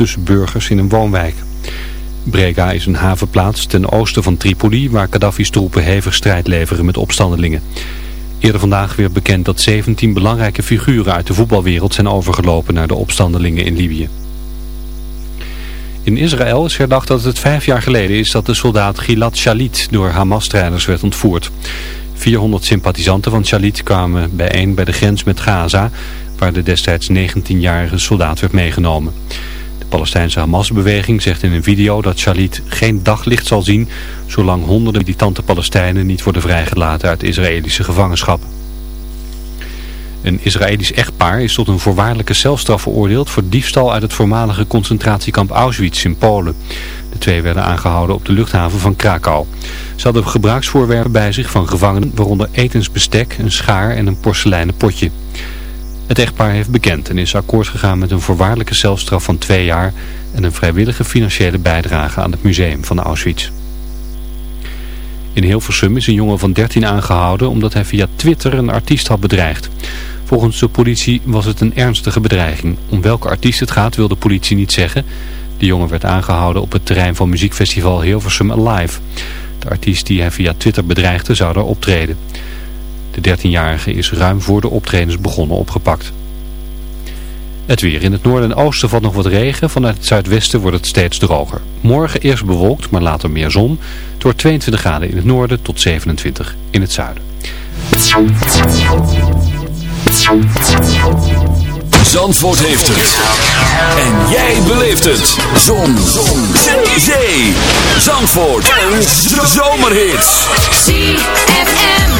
tussen burgers in een woonwijk. Brega is een havenplaats ten oosten van Tripoli waar Gaddafi's troepen hevig strijd leveren met opstandelingen. Eerder vandaag werd bekend dat 17 belangrijke figuren uit de voetbalwereld zijn overgelopen naar de opstandelingen in Libië. In Israël is herdacht dat het vijf jaar geleden is dat de soldaat Gilad Shalit door Hamas-strijders werd ontvoerd. 400 sympathisanten van Shalit kwamen bijeen bij de grens met Gaza, waar de destijds 19-jarige soldaat werd meegenomen. Palestijnse Hamas-beweging zegt in een video dat Shalit geen daglicht zal zien, zolang honderden militante Palestijnen niet worden vrijgelaten uit Israëlische gevangenschap. Een Israëlisch echtpaar is tot een voorwaardelijke celstraf veroordeeld voor diefstal uit het voormalige concentratiekamp Auschwitz in Polen. De twee werden aangehouden op de luchthaven van Krakau. Ze hadden gebruiksvoorwerpen bij zich van gevangenen, waaronder etensbestek, een schaar en een porseleinen potje. Het echtpaar heeft bekend en is akkoord gegaan met een voorwaardelijke celstraf van twee jaar en een vrijwillige financiële bijdrage aan het museum van Auschwitz. In Hilversum is een jongen van 13 aangehouden omdat hij via Twitter een artiest had bedreigd. Volgens de politie was het een ernstige bedreiging. Om welke artiest het gaat wil de politie niet zeggen. De jongen werd aangehouden op het terrein van muziekfestival Hilversum Alive. De artiest die hij via Twitter bedreigde zou daar optreden. De 13-jarige is ruim voor de optredens begonnen opgepakt. Het weer. In het noorden en oosten valt nog wat regen. Vanuit het zuidwesten wordt het steeds droger. Morgen eerst bewolkt, maar later meer zon. Door 22 graden in het noorden tot 27 in het zuiden. Zandvoort heeft het. En jij beleeft het. Zon. Zon. Zee. Zandvoort. Een zomerhit. ZFM.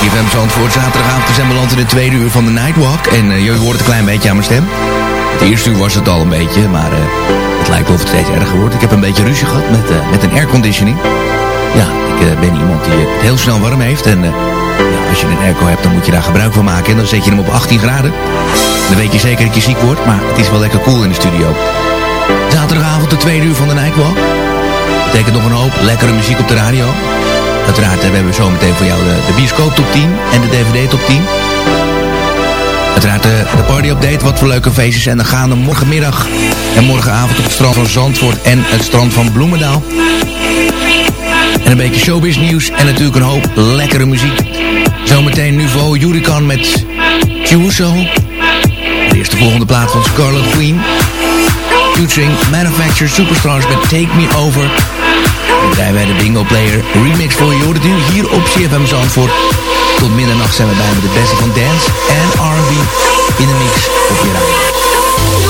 IFM Zandvoort, zaterdagavond we zijn beland in de tweede uur van de Nightwalk. En uh, je hoort een klein beetje aan mijn stem. Het eerste uur was het al een beetje, maar uh, het lijkt wel het steeds erger wordt. Ik heb een beetje ruzie gehad met, uh, met een airconditioning. Ja, ik ben iemand die het heel snel warm heeft. En ja, als je een airco hebt, dan moet je daar gebruik van maken. En dan zet je hem op 18 graden. Dan weet je zeker dat je ziek wordt, maar het is wel lekker cool in de studio. Zaterdagavond de tweede uur van de Nightwalk. Betekent nog een hoop lekkere muziek op de radio. Uiteraard hebben we zometeen voor jou de, de bioscoop top 10 en de DVD top 10. Uiteraard de, de party update, wat voor leuke feestjes. En dan gaan we morgenmiddag en morgenavond op het strand van Zandvoort en het strand van Bloemendaal. En een beetje showbiz nieuws en natuurlijk een hoop lekkere muziek. Zometeen Nuvo Jurikan met Chuso. De eerste volgende plaat van Scarlet Queen. Featuring Manufactured Superstars met Take Me Over. Draaien wij de Bingo Player remix voor je. hier op CFM Zandvoort. Tot middernacht zijn we bij met de beste van dance en R&B in de mix op je radio.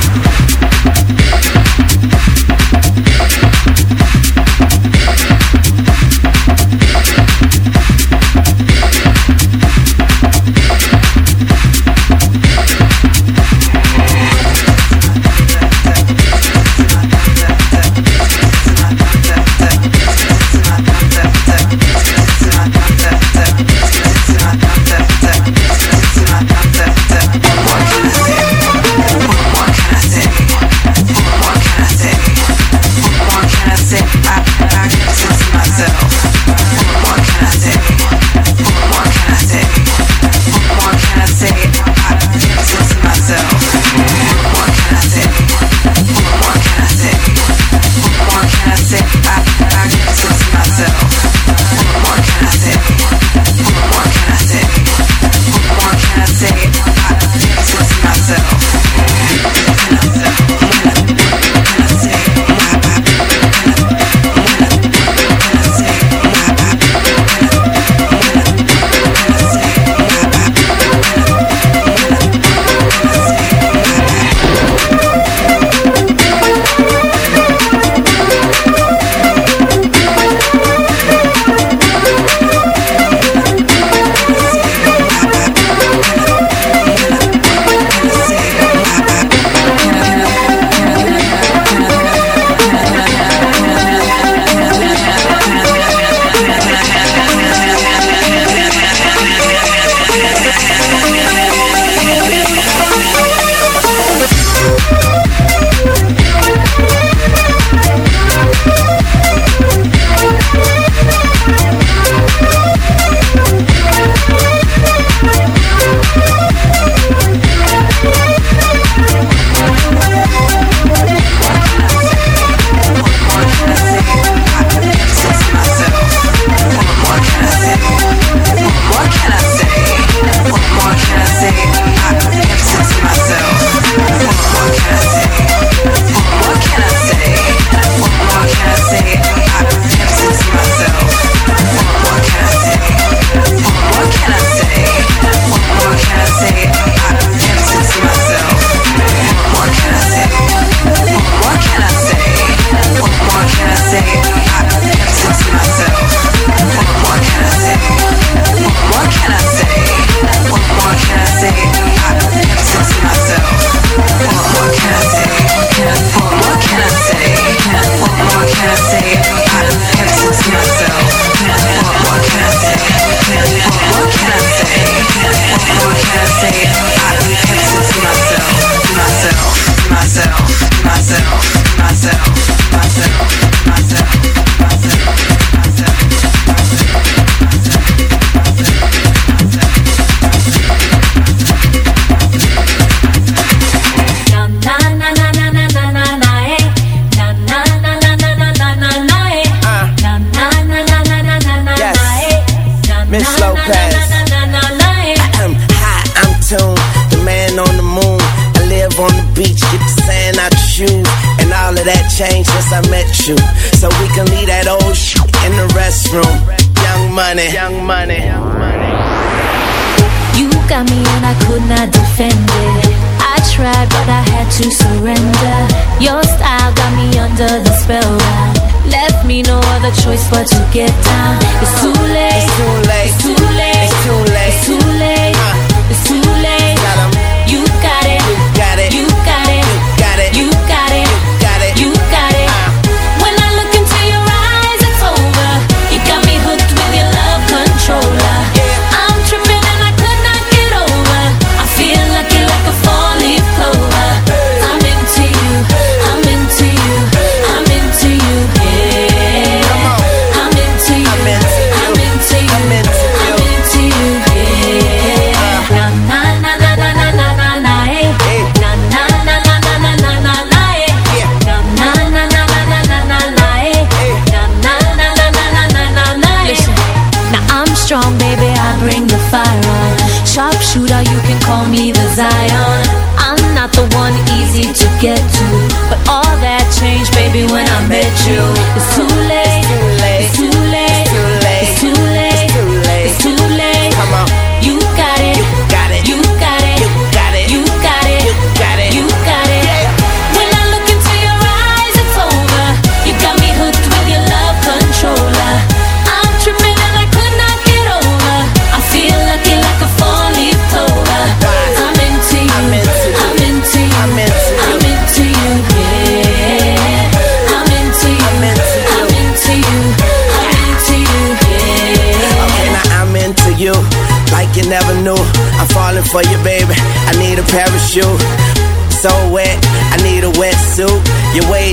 Get down.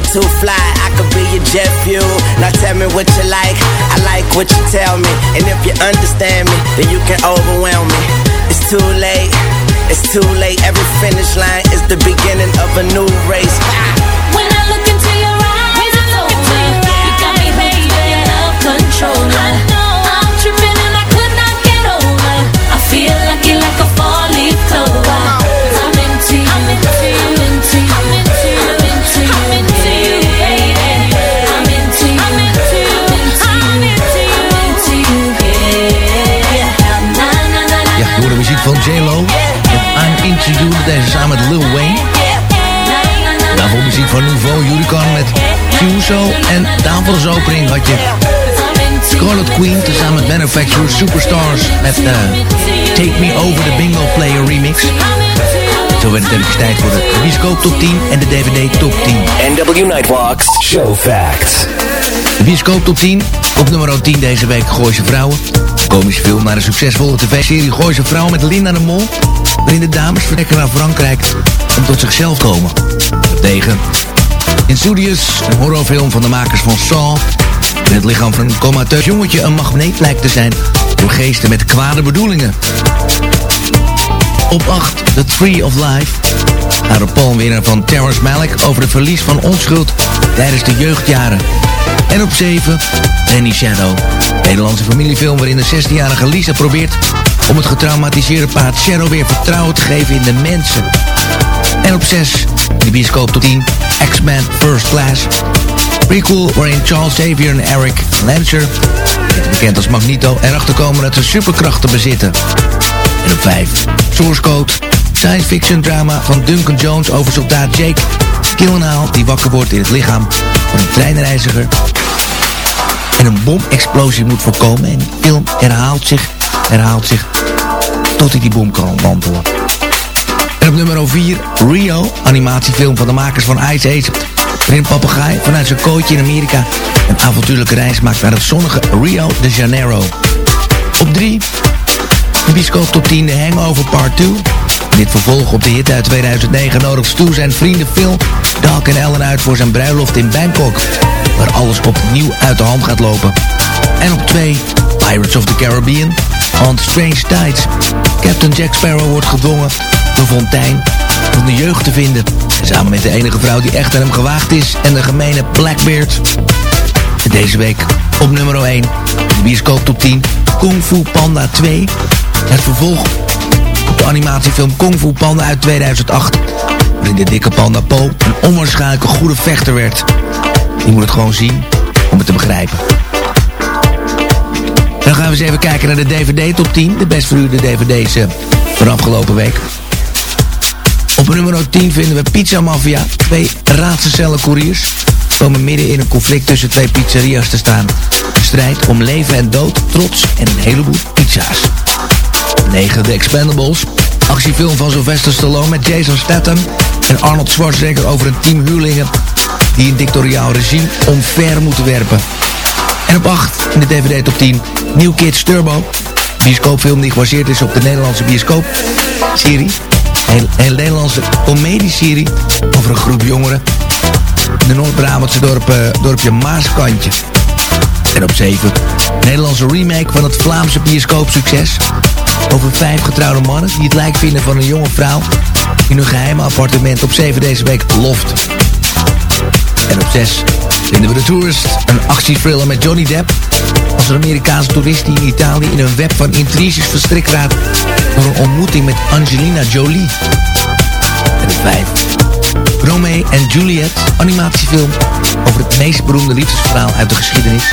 Too fly, I could be your jet fuel. Now tell me what you like, I like what you tell me. And if you understand me, then you can overwhelm me. It's too late, it's too late. Every finish line is the beginning of a new race. When I look into your eyes, it's over. You got me hooked with your love controller. I'm tripping and I could not get over. I feel lucky like a four-leaf clover. I'm into you. I'm into you. I'm into you. Van J-Lo. I'm Into You, deze samen met Lil Wayne. Daarvoor muziek van Nouveau Unicorn met Fuso. En daarvoor als opening had je Scarlet Queen tezamen met Manufacturer Superstars met eh, Take Me Over the Bingo Player remix. Zo werd het even tijd voor de bioscoop top 10 en de DVD top 10. NW Nightwalks Show Facts. Bioscoop top 10. Op nummer 10 deze week Gooise Vrouwen. Komische film naar de succesvolle tv-serie Gooise Vrouwen met Linda de Mol. Waarin de dames vertrekken naar Frankrijk om tot zichzelf komen. Tegen Insidious, een horrorfilm van de makers van Saw. In het lichaam van een comateus jongetje een magneet lijkt te zijn voor geesten met kwade bedoelingen. Op 8, The Tree of Life. Naar de palmwinnaar van Terrence Malick over het verlies van onschuld tijdens de jeugdjaren. En op 7, Danny Shadow. Nederlandse familiefilm waarin de 16-jarige Lisa probeert om het getraumatiseerde paard Shadow weer vertrouwen te geven in de mensen. En op 6, in de bioscoop tot 10, X-Men First Class. Prequel waarin Charles Xavier en Eric Lancer, bekend als Magneto, erachter komen dat ze superkrachten bezitten. En op 5, Source Code, science fiction drama van Duncan Jones over soldaat Jake Gyllenhaal die wakker wordt in het lichaam van een treinreiziger en een bomexplosie moet voorkomen. En de film herhaalt zich, herhaalt zich, tot hij die bom kan wandelen. En op nummer 4, Rio, animatiefilm van de makers van Ice Age. Waarin een papegaai vanuit zijn kooitje in Amerika een avontuurlijke reis maakt naar het zonnige Rio de Janeiro. Op 3, de bioscoop top 10, de Hangover Part 2. Dit vervolg op de hit uit 2009 nodigt Stu zijn vrienden Phil, Doc en Ellen uit voor zijn bruiloft in Bangkok. Waar alles opnieuw uit de hand gaat lopen. En op 2, Pirates of the Caribbean, On Strange Tides. Captain Jack Sparrow wordt gedwongen de fontein van de jeugd te vinden. Samen met de enige vrouw die echt aan hem gewaagd is en de gemene Blackbeard. Deze week op nummer 1, de bioscoop top 10, Kung Fu Panda 2. Het vervolg animatiefilm Kung Fu Panda uit 2008. Waarin de dikke panda Po een onwaarschijnlijke goede vechter werd. Je moet het gewoon zien om het te begrijpen. Dan gaan we eens even kijken naar de DVD top 10. De best verhuurde DVD's eh, van afgelopen week. Op nummer 10 vinden we Pizza Mafia. Twee raadselcellen couriers komen midden in een conflict tussen twee pizzeria's te staan. Een strijd om leven en dood, trots en een heleboel pizza's. 9. The Expendables. Actiefilm van Sylvester Stallone met Jason Statham en Arnold Schwarzenegger over een team huurlingen die een dictatoriaal regime omver moeten werpen. En op 8 in de DVD top 10 New Kids Turbo. Bioscoopfilm die gebaseerd is op de Nederlandse bioscoopserie. Een, een Nederlandse comedieserie over een groep jongeren. In de Noord-Brabantse eh, dorpje Maaskantje. En op 7 Nederlandse remake van het Vlaamse bioscoopsucces. Over vijf getrouwde mannen die het lijk vinden van een jonge vrouw... in hun geheime appartement op 7 deze week Loft. En op 6 Vinden we de Tourist, een actiethriller met Johnny Depp. Als een Amerikaanse toerist die in Italië in een web van intriges verstrikt raakt... door een ontmoeting met Angelina Jolie. En de vijf. Romeo en Juliet, animatiefilm over het meest beroemde liefdesverhaal uit de geschiedenis.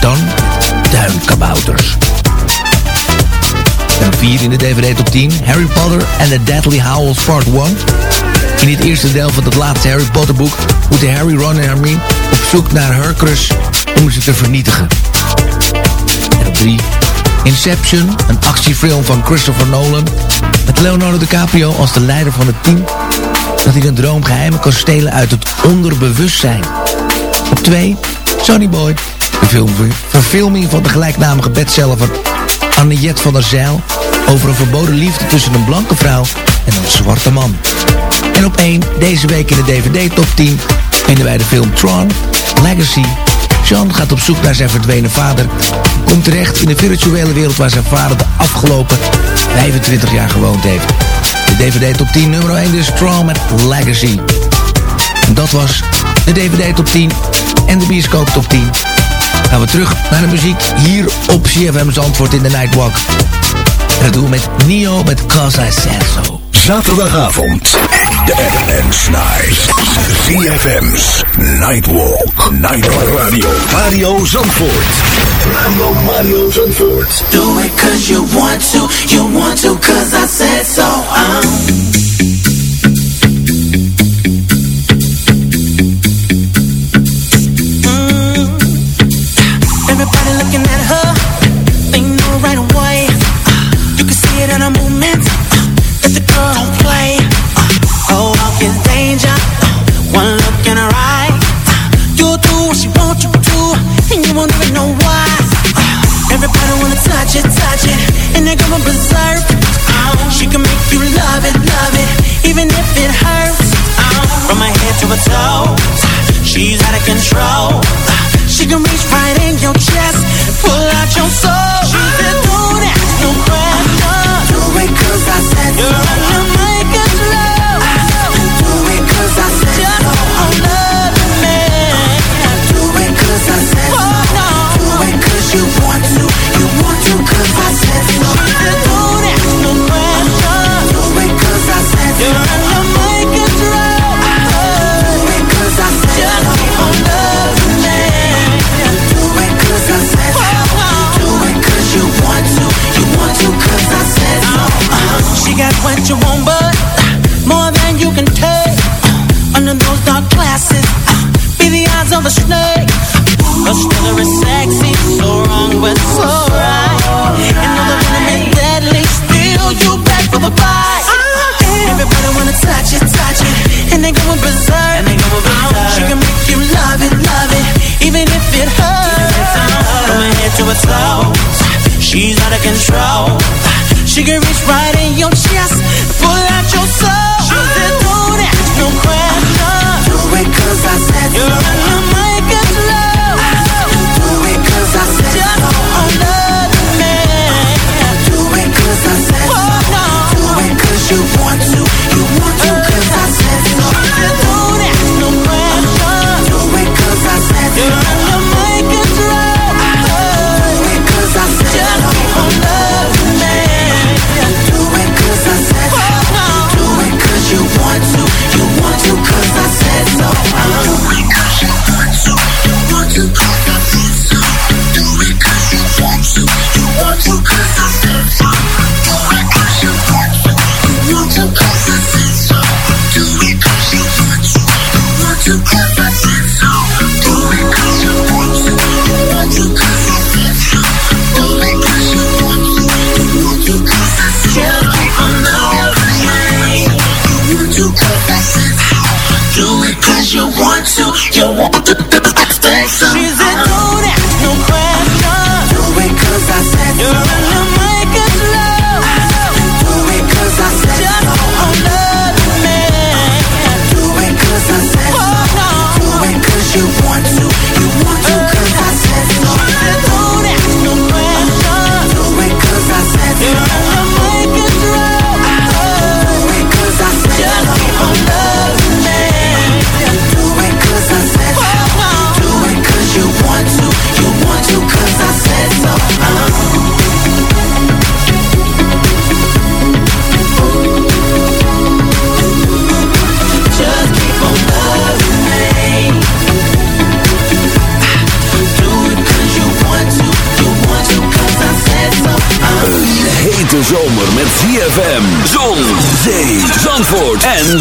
Dan duinkabouters. En 4 in de DVD top 10, Harry Potter and the Deadly Howls Part 1. In het eerste deel van het laatste Harry Potter boek moeten Harry, Ron en Hermione op zoek naar Hercules om ze te vernietigen. En op 3, Inception, een actiefilm van Christopher Nolan. Met Leonardo DiCaprio als de leider van het team dat hij een droom geheimen kan stelen uit het onderbewustzijn. Op 2, Sonny Boy, de film, verfilming van de gelijknamige bestseller van Anniette van der Zijl... over een verboden liefde tussen een blanke vrouw en een zwarte man. En op 1, deze week in de DVD Top 10... vinden wij de film Tron, Legacy... Sean gaat op zoek naar zijn verdwenen vader. Komt terecht in de virtuele wereld waar zijn vader de afgelopen 25 jaar gewoond heeft. De DVD Top 10 nummer 1 is Tron met Legacy. Dat was de DVD Top 10 en de Bioscoop Top 10 gaan we terug naar de muziek hier op CFM Zandvoort in de Nightwalk. En dat doen we met Nio met Cause I Said So. Zaterdagavond, de FN's Night. CFM's Nightwalk. Nightwalk Radio. Mario Zandvoort. Mario, Mario Zandvoort. Do it cause you want to, you want to cause I said so. Um. Everybody looking at her, they know right away. You can see it in her movement the girl don't play. Uh, oh, Walk is danger, uh, one look eye. Uh, you'll do what she wants you to, and you won't even know why. Everybody wanna touch it, touch it, and. She can make you love it, love it, even if it hurts. From her head to her she's out of control. She can reach right in your chest, pull out your soul. Zandvoort en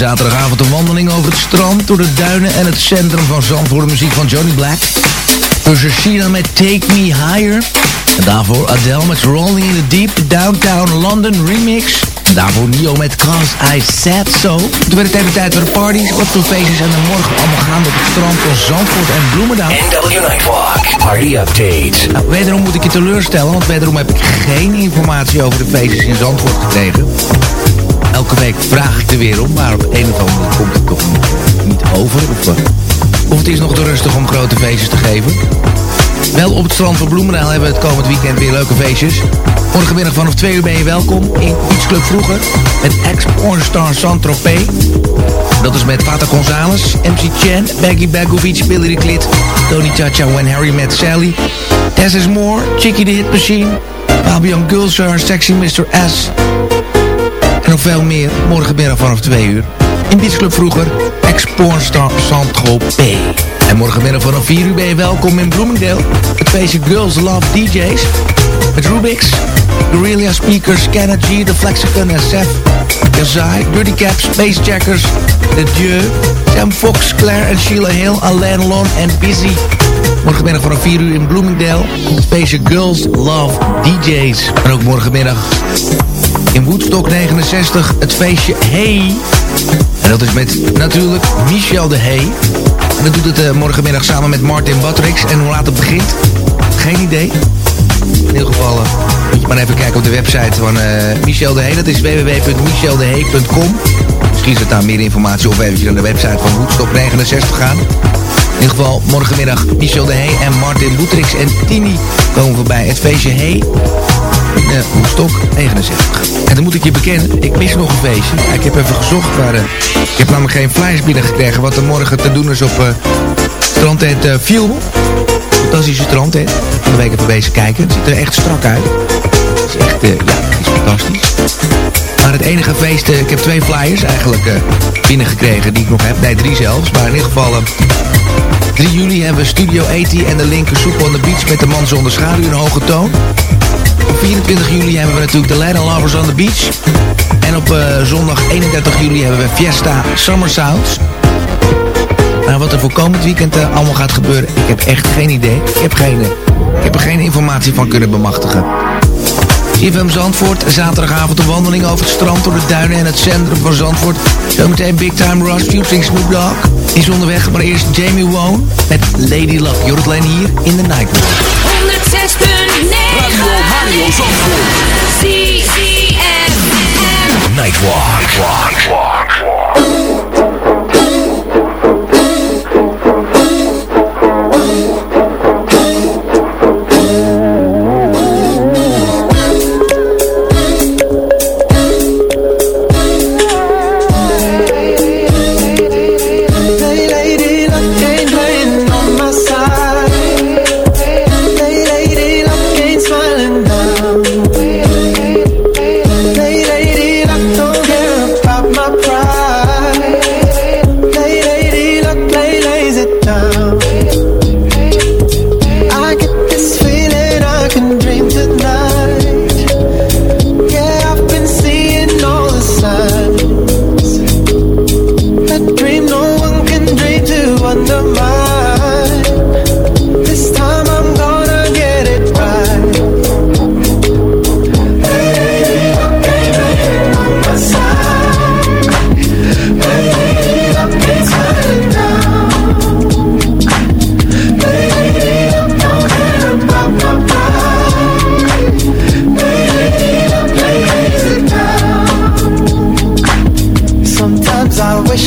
zaterdagavond een wandeling over het strand, door de duinen en het centrum van Zandvoort. De muziek van Johnny Black. Tussen Sheena met Take Me Higher. En daarvoor Adele met Rolling in the Deep, Downtown London remix. En daarvoor Nio met Cause I Said So. Toen werd het even tijd voor de parties. Wat voor feestjes zijn er morgen allemaal gaan op het strand van Zandvoort en Bloemendaal. NW Nightwalk. Party update. Nou, wederom moet ik je teleurstellen, want wederom heb ik geen informatie over de feestjes in Zandvoort gekregen. Elke week vraag ik er weer om, maar op een of andere manier komt het toch niet, over. Of, eh, of het is nog te rustig om grote feestjes te geven. Wel op het strand van Bloemendaal hebben we het komend weekend weer leuke feestjes. Morgenmiddag vanaf 2 uur ben je welkom in Beach Club Vroeger. Met ex-pornstar Saint-Tropez. Dat is met Fata Gonzalez, MC Chen, Baggy Bagovic, Billy the Klit, Tony Chacha, When Harry Met Sally, Tess is More, Chicky the Hit Machine, Fabian Gulsar, Sexy Mr. S. En nog veel meer, morgenmiddag vanaf 2 uur. In Beach Club Vroeger, ex-pornstar Saint-Tropez. En morgenmiddag vanaf 4 uur ben je welkom in Bloomingdale. Het feestje Girls Love DJs. Met Rubix, Guerrilla Speakers, Kenna G, The Flexicon en Seth. Kazai, Dirty Cap, Space Jackers, The Dieu, Sam Fox, Claire en Sheila Hill, Alain Lon en Busy. Morgenmiddag vanaf 4 uur in Bloomingdale. Het feestje Girls Love DJs. En ook morgenmiddag in Woodstock 69 het feestje Hey. En dat is met natuurlijk Michel de Hey. En dat doet het eh, morgenmiddag samen met Martin Batrix. En hoe laat het begint? Geen idee. In ieder geval uh, moet je maar even kijken op de website van eh, Michel de Hey. Dat is www.micheldehey.com. Misschien zit daar meer informatie of even naar de website van Woodstock 69 gaan. In ieder geval morgenmiddag Michel de Hey en Martin Boetrix en Tini komen voorbij. Het feestje Hey. Ja, Woenstok 69. En dan moet ik je bekennen, ik mis nog een feestje. Ik heb even gezocht, maar eh, ik heb namelijk geen flyers binnengekregen... wat er morgen te doen is op uh, strandtent uh, Viel. Fantastische strandtent. Van de week even bezig kijken. Het ziet er echt strak uit. Echt, ja, het is fantastisch. Maar het enige feest, ik heb twee flyers eigenlijk binnengekregen die ik nog heb. Nee, drie zelfs. Maar in ieder geval... 3 juli hebben we Studio 80 en de linker Soep on the Beach met de man zonder schaduw in hoge toon. Op 24 juli hebben we natuurlijk de Leiden Lovers on the Beach. En op zondag 31 juli hebben we Fiesta Summer Sounds. Nou, wat er voor komend weekend allemaal gaat gebeuren, ik heb echt geen idee. Ik heb, geen, ik heb er geen informatie van kunnen bemachtigen. IFM Zandvoort, zaterdagavond een wandeling over het strand door de duinen en het centrum van Zandvoort. Zometeen Big Time Rush, featuring Snoop Dogg. Is onderweg, maar eerst Jamie Wone met Lady Love. Jordan hier in de Nightwalk. 106.9 Radio Mario Zandvoort. Nightwalk. Nightwalk. Hey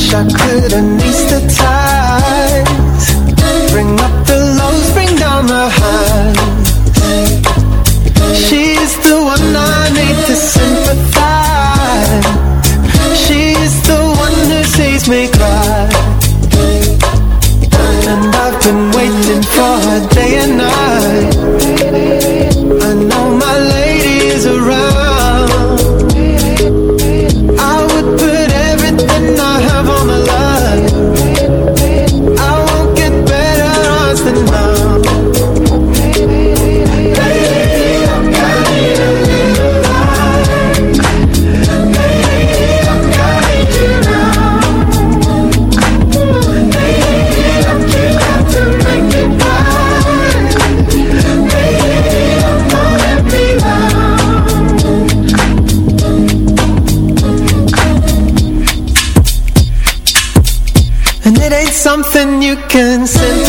wish I could untie the ties, Bring up can send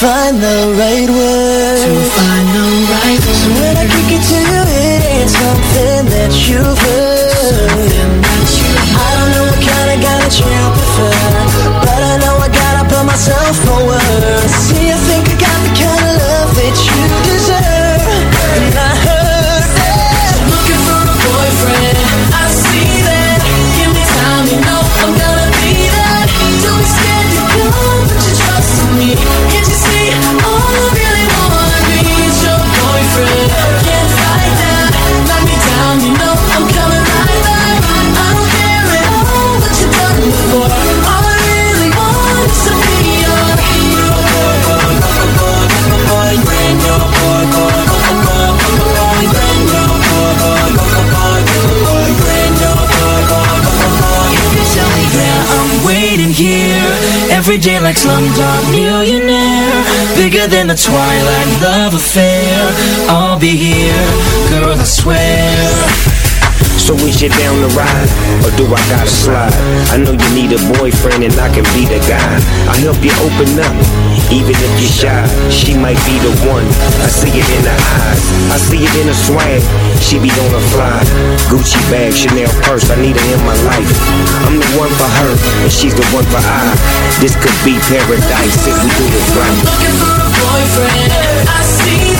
find the right way. DJ like Slumdog Millionaire. Bigger than the twilight love affair. I'll be here, girl I swear. So is you down to ride, or do I gotta slide? I know you need a boyfriend and I can be the guy. I help you open up, even if you're shy. She might be the one, I see it in her eyes. I see it in her swag, she be on a fly. Gucci bag, Chanel purse, I need her in my life. I'm the one for her, and she's the one for I. This could be paradise if we do it right. Looking for a boyfriend, I see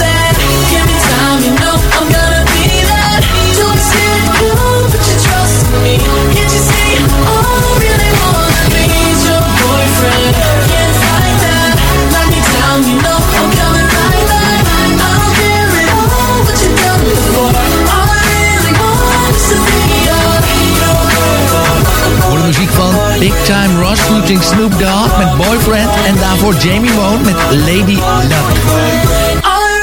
Big Time Rush featuring Snoop Dogg met Boyfriend. En daarvoor Jamie Bone met Lady Luck.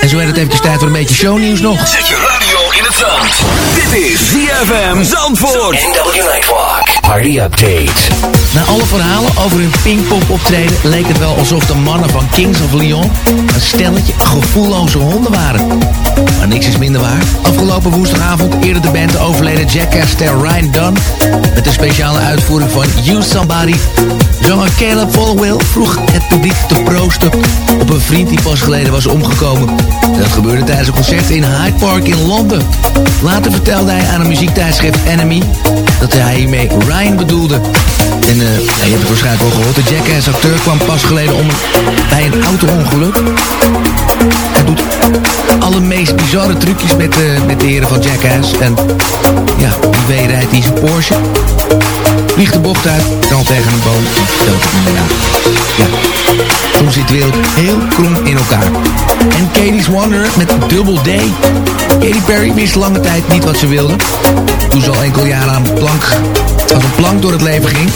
En zo werd het eventjes tijd voor een beetje shownieuws nog. Zet je radio in het zand. Dit is ZFM Zandvoort. NW Nightwalk. Party Update. Na alle verhalen over hun Pinkpop optreden leek het wel alsof de mannen van Kings of Leon een stelletje gevoelloze honden waren. Maar niks is minder waar. Afgelopen woensdagavond eerder de band de overleden Jackass-ster Ryan Dunn met een speciale uitvoering van You Somebody. Zanger Caleb Followill vroeg het publiek te proosten op een vriend die pas geleden was omgekomen. Dat gebeurde tijdens een concert in Hyde Park in Londen. Later vertelde hij aan een muziektijdschrift Enemy dat hij hiermee Ryan bedoelde. En ja, je hebt het waarschijnlijk wel gehoord. De Jackass-acteur kwam pas geleden om bij een auto-ongeluk. Hij doet alle meest bizarre trucjes met, de met de heren van Jackass. En ja, wie weet rijdt hij zijn Porsche. Vliegt de bocht uit, knalt tegen een boom en stelt aan. Ja, soms zit de wereld heel krom in elkaar. En Katie's Wonder met Double D. Katy Perry wist lange tijd niet wat ze wilde. Toen ze al enkele jaren aan een plank, als een plank door het leven ging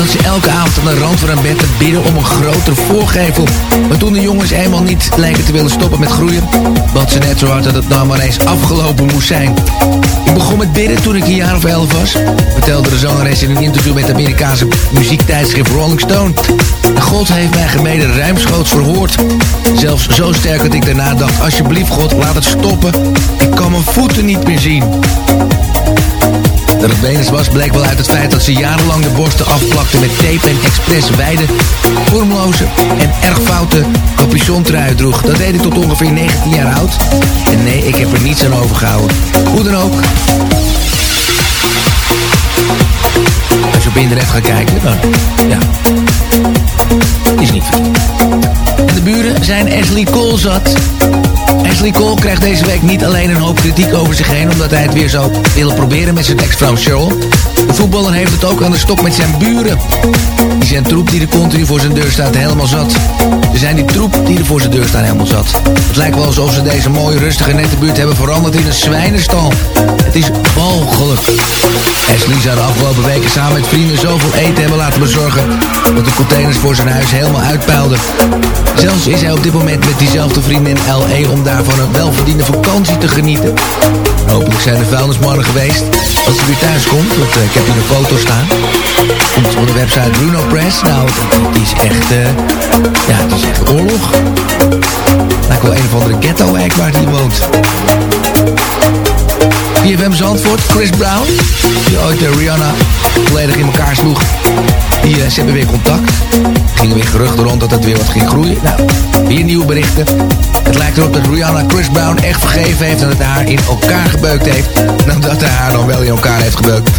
zat ze elke avond aan de rand van haar bed te bidden om een grotere voorgevel. Maar toen de jongens eenmaal niet lijken te willen stoppen met groeien, bad ze net zo hard dat het nou maar eens afgelopen moest zijn. Ik begon met bidden toen ik een jaar of elf was, vertelde de zangeres in een interview met de Amerikaanse muziektijdschrift Rolling Stone. God heeft mij gemeden ruimschoots verhoord. Zelfs zo sterk dat ik daarna dacht, alsjeblieft God, laat het stoppen. Ik kan mijn voeten niet meer zien. Dat het Venus was bleek wel uit het feit dat ze jarenlang de borsten afplakte met tape en expres wijde, vormloze en erg foute capuchontrui droeg. Dat deed ik tot ongeveer 19 jaar oud. En nee, ik heb er niets aan overgehouden. Hoe dan ook. Als je op internet gaat kijken, dan ja, is niet verkeerd. En de buren zijn Ashley Cole zat. Ashley Cole krijgt deze week niet alleen een hoop kritiek over zich heen... omdat hij het weer zou willen proberen met zijn ex-vrouw Cheryl. De voetballer heeft het ook aan de stok met zijn buren. Die zijn troep die er continu voor zijn deur staat helemaal zat. Ze zijn die troep die er voor zijn deur staat helemaal zat. Het lijkt wel alsof ze deze mooie, rustige, nette buurt hebben veranderd in een zwijnenstal. Het is walgelijk. Ashley zou de afgelopen weken samen met vrienden zoveel eten hebben laten bezorgen... dat de containers voor zijn huis helemaal uitpuilden. Zelfs is hij op dit moment met diezelfde vrienden in L.A. om daar van een welverdiende vakantie te genieten. Hopelijk zijn de vuilnismannen geweest als hij weer thuis komt. Want eh, ik heb hier een foto staan. Komt van de website Bruno Press. Nou, het is echt, eh, ja, het is echt oorlog. Lijkt wel een of andere ghetto-wijk waar hij woont. VFM Zandvoort, Chris Brown, die ooit de Rihanna volledig in elkaar sloeg. Die, uh, ze hebben weer contact. Gingen weer geruchten rond dat het weer wat ging groeien. Nou, weer nieuwe berichten. Het lijkt erop dat Rihanna Chris Brown echt vergeven heeft en dat hij haar in elkaar gebeukt heeft. Dan dat hij haar dan wel in elkaar heeft gebeukt.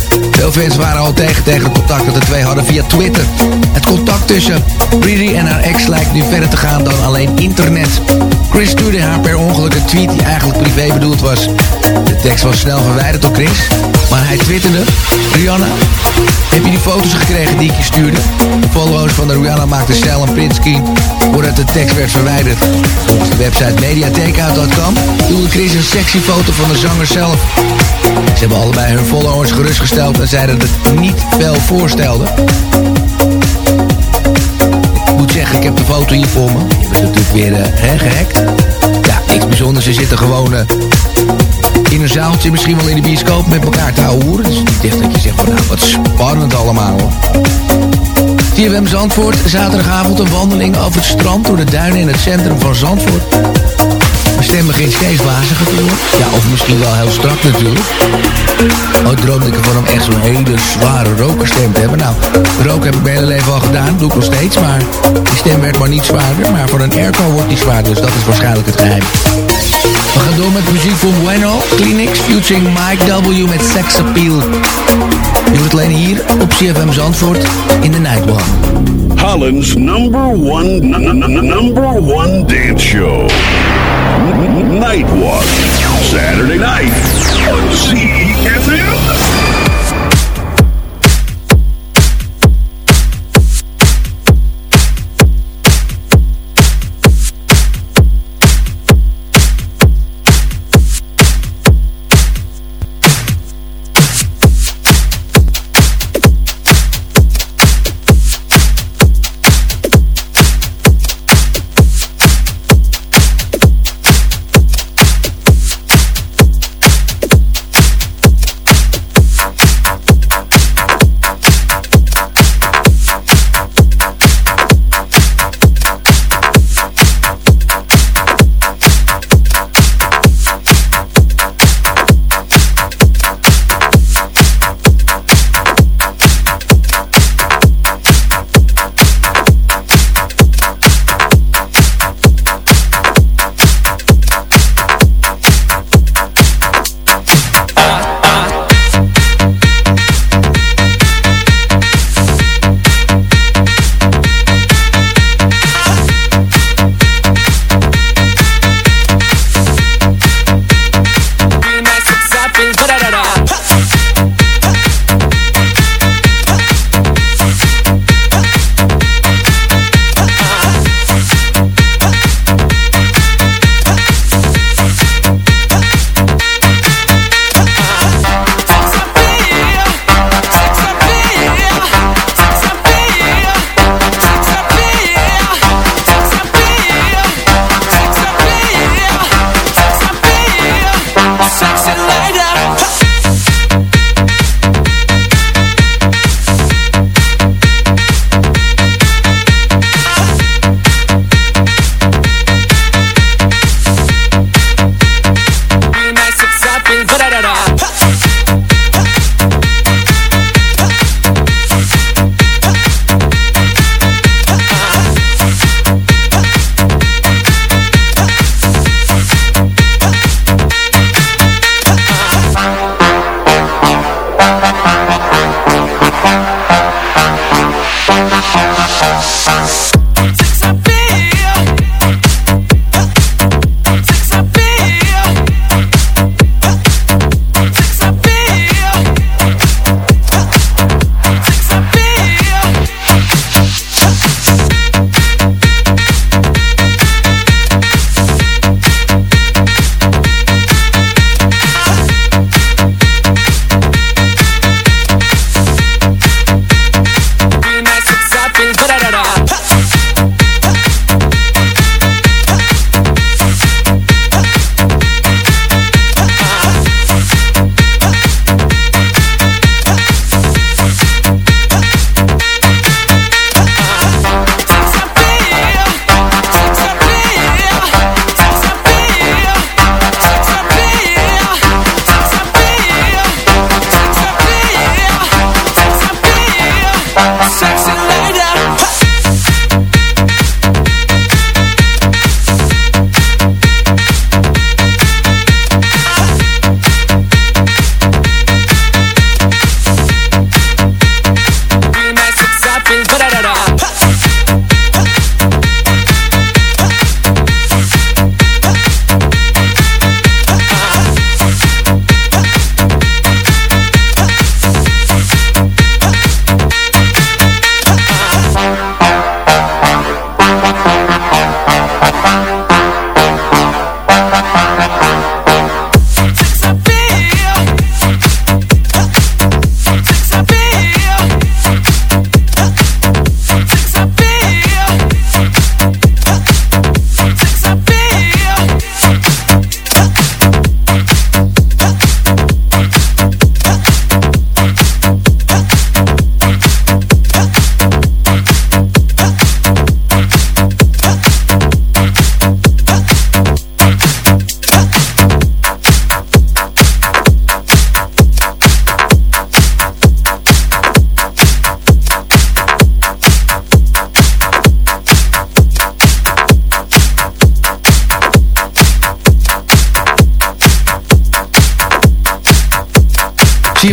Veel fans waren al tegen tegen het contact dat de twee hadden via Twitter. Het contact tussen Riri en haar ex lijkt nu verder te gaan dan alleen internet. Chris stuurde haar per ongeluk een tweet die eigenlijk privé bedoeld was. De tekst was snel verwijderd door Chris, maar hij twitterde... Rihanna, heb je die foto's gekregen die ik je stuurde? De followers van de Rihanna maakten snel een printscreen voordat de tekst werd verwijderd. Volgens de website mediatakeout.com doelde Chris een sexy foto van de zanger zelf. Ze hebben allebei hun followers gerustgesteld en zeiden dat het niet veel voorstelde. Ik moet zeggen, ik heb de foto hier voor me. Hebben ze natuurlijk weer hè, gehackt. Ja, niks bijzonders. Ze zitten gewoon uh, in een zaaltje, misschien wel in de bioscoop met elkaar te houden. Dus niet echt dat je zegt van nou, wat spannend allemaal hoor. TFM Zandvoort, zaterdagavond een wandeling over het strand door de duinen in het centrum van Zandvoort. Mijn stem begint steeds. Ja, of misschien wel heel strak natuurlijk. Ooit droomde ik ervan om echt zo'n hele zware rokerstem te hebben. Nou, roken heb ik mijn hele leven al gedaan, doe ik nog steeds. Maar die stem werd maar niet zwaarder. Maar voor een airco wordt die zwaarder, dus dat is waarschijnlijk het geheim. We gaan door met muziek van Bueno, Clinics, featuring Mike W. met Sex Appeal. Je hoort alleen hier op CFM Zandvoort in de Nightwalk. Holland's number one, number one dance show. Nightwalk. Saturday night on CFM. Thank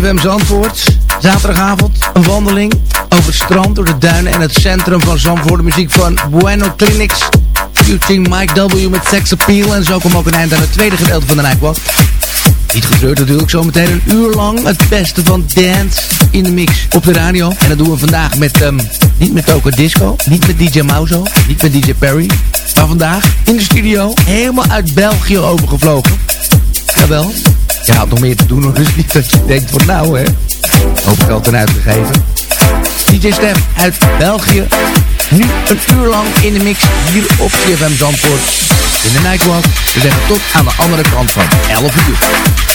CFM Zandvoort. Zaterdagavond een wandeling over het strand, door de duinen en het centrum van Zandvoort. De muziek van Bueno Clinics. Featuring Mike W. met Sex Appeal. En zo komt ook een eind aan het tweede gedeelte van de Nightwalk. Niet getreurd natuurlijk, zometeen een uur lang het beste van dance in de mix op de radio. En dat doen we vandaag met, um, niet met Toka Disco, niet met DJ Mauzo, niet met DJ Perry. Maar vandaag in de studio, helemaal uit België overgevlogen. Jawel, had nog meer te doen, dus niet dat je denkt van nou hè, hoop geld erin uitgegeven. DJ Stem uit België, nu een uur lang in de mix hier op CFM Zandvoort. In de Nightwalk, we zeggen tot aan de andere kant van 11 uur.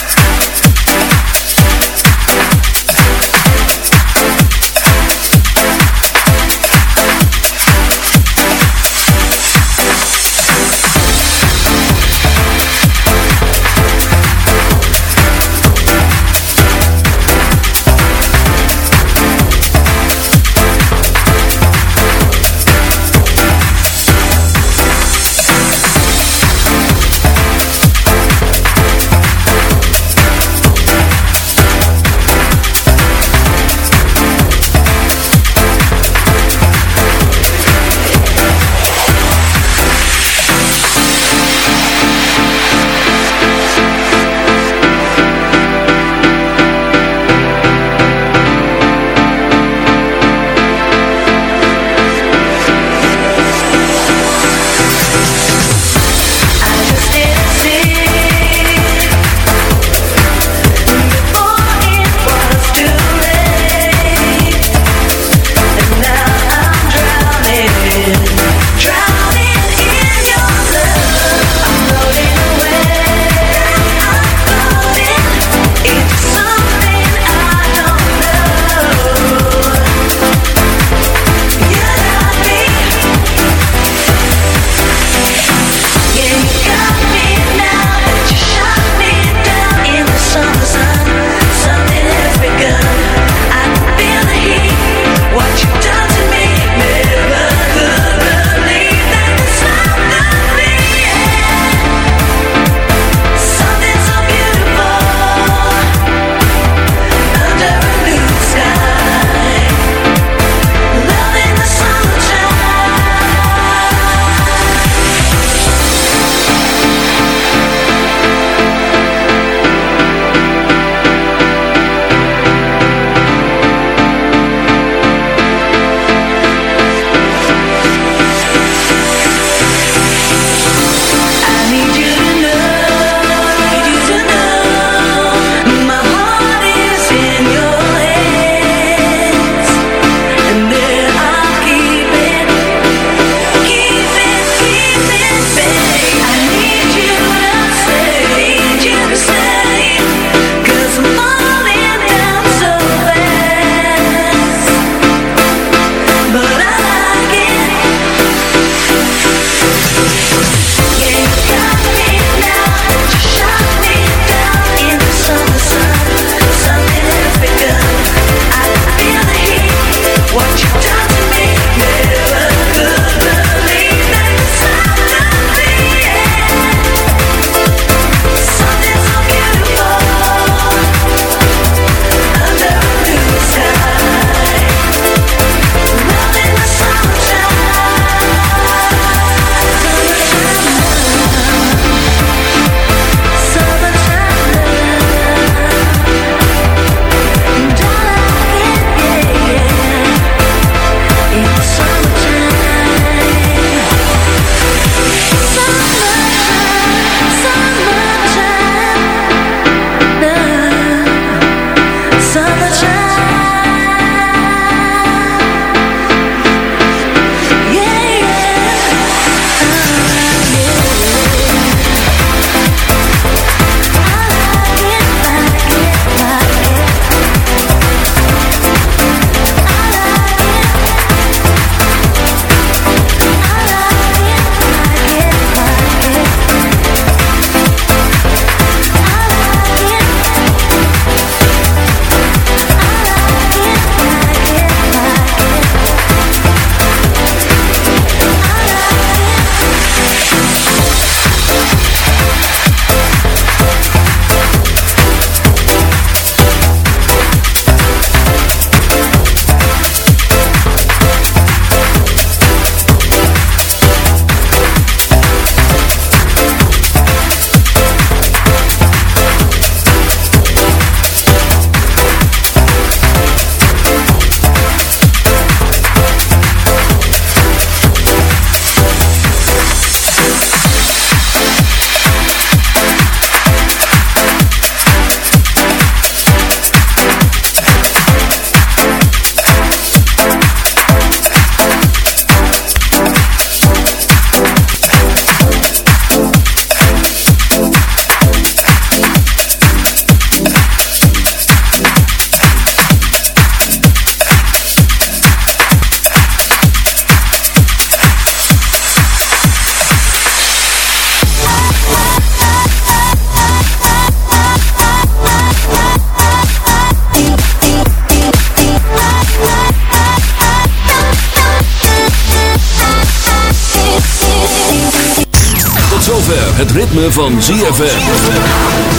Van ZFM.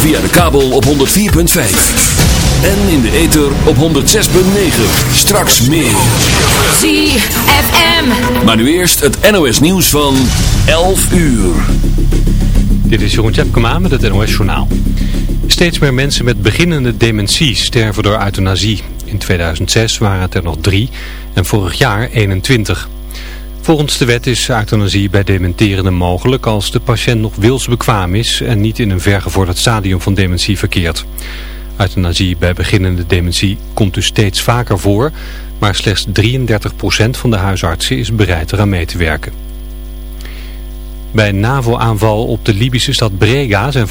Via de kabel op 104.5. En in de ether op 106.9. Straks meer. ZFM. Maar nu eerst het NOS nieuws van 11 uur. Dit is Jeroen Tjepkema met het NOS Journaal. Steeds meer mensen met beginnende dementie sterven door euthanasie. In 2006 waren het er nog drie en vorig jaar 21. Volgens de wet is euthanasie bij dementerenden mogelijk als de patiënt nog wilsbekwaam is en niet in een vergevorderd stadium van dementie verkeert. Euthanasie bij beginnende dementie komt dus steeds vaker voor, maar slechts 33% van de huisartsen is bereid eraan mee te werken. Bij een NAVO-aanval op de Libische stad Brega zijn